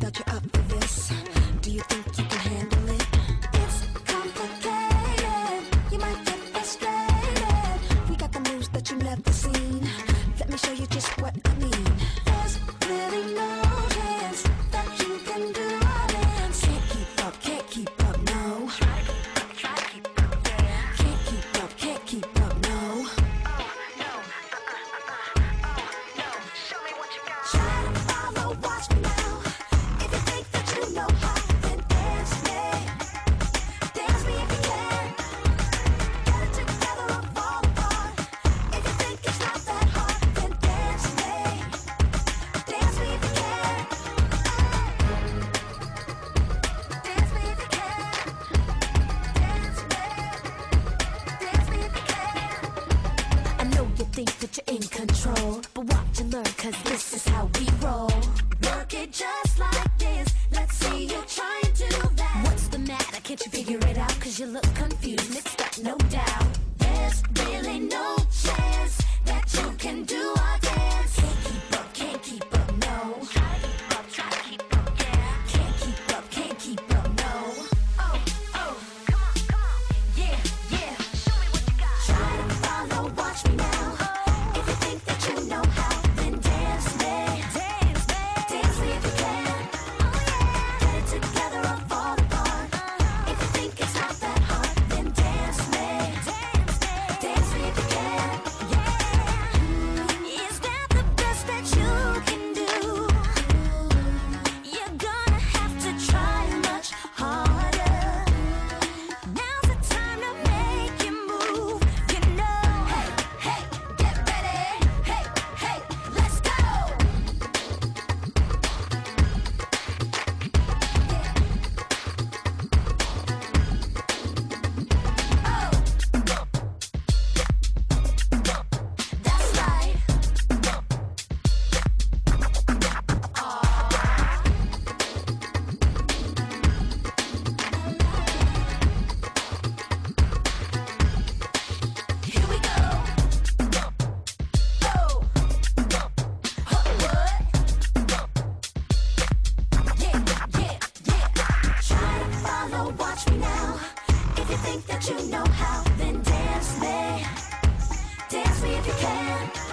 that you're up for this. Do you think you can handle it? It's complicated. You might get frustrated. We got the moves that you've never seen. Let me show you just what I mean. There's really no control. But watch and learn, cause this is how we roll. Work it just like this. Let's see you try and do that. What's the matter? Can't you figure it out? Cause you look confused. If you think that you know how, then dance me. Dance me if you can.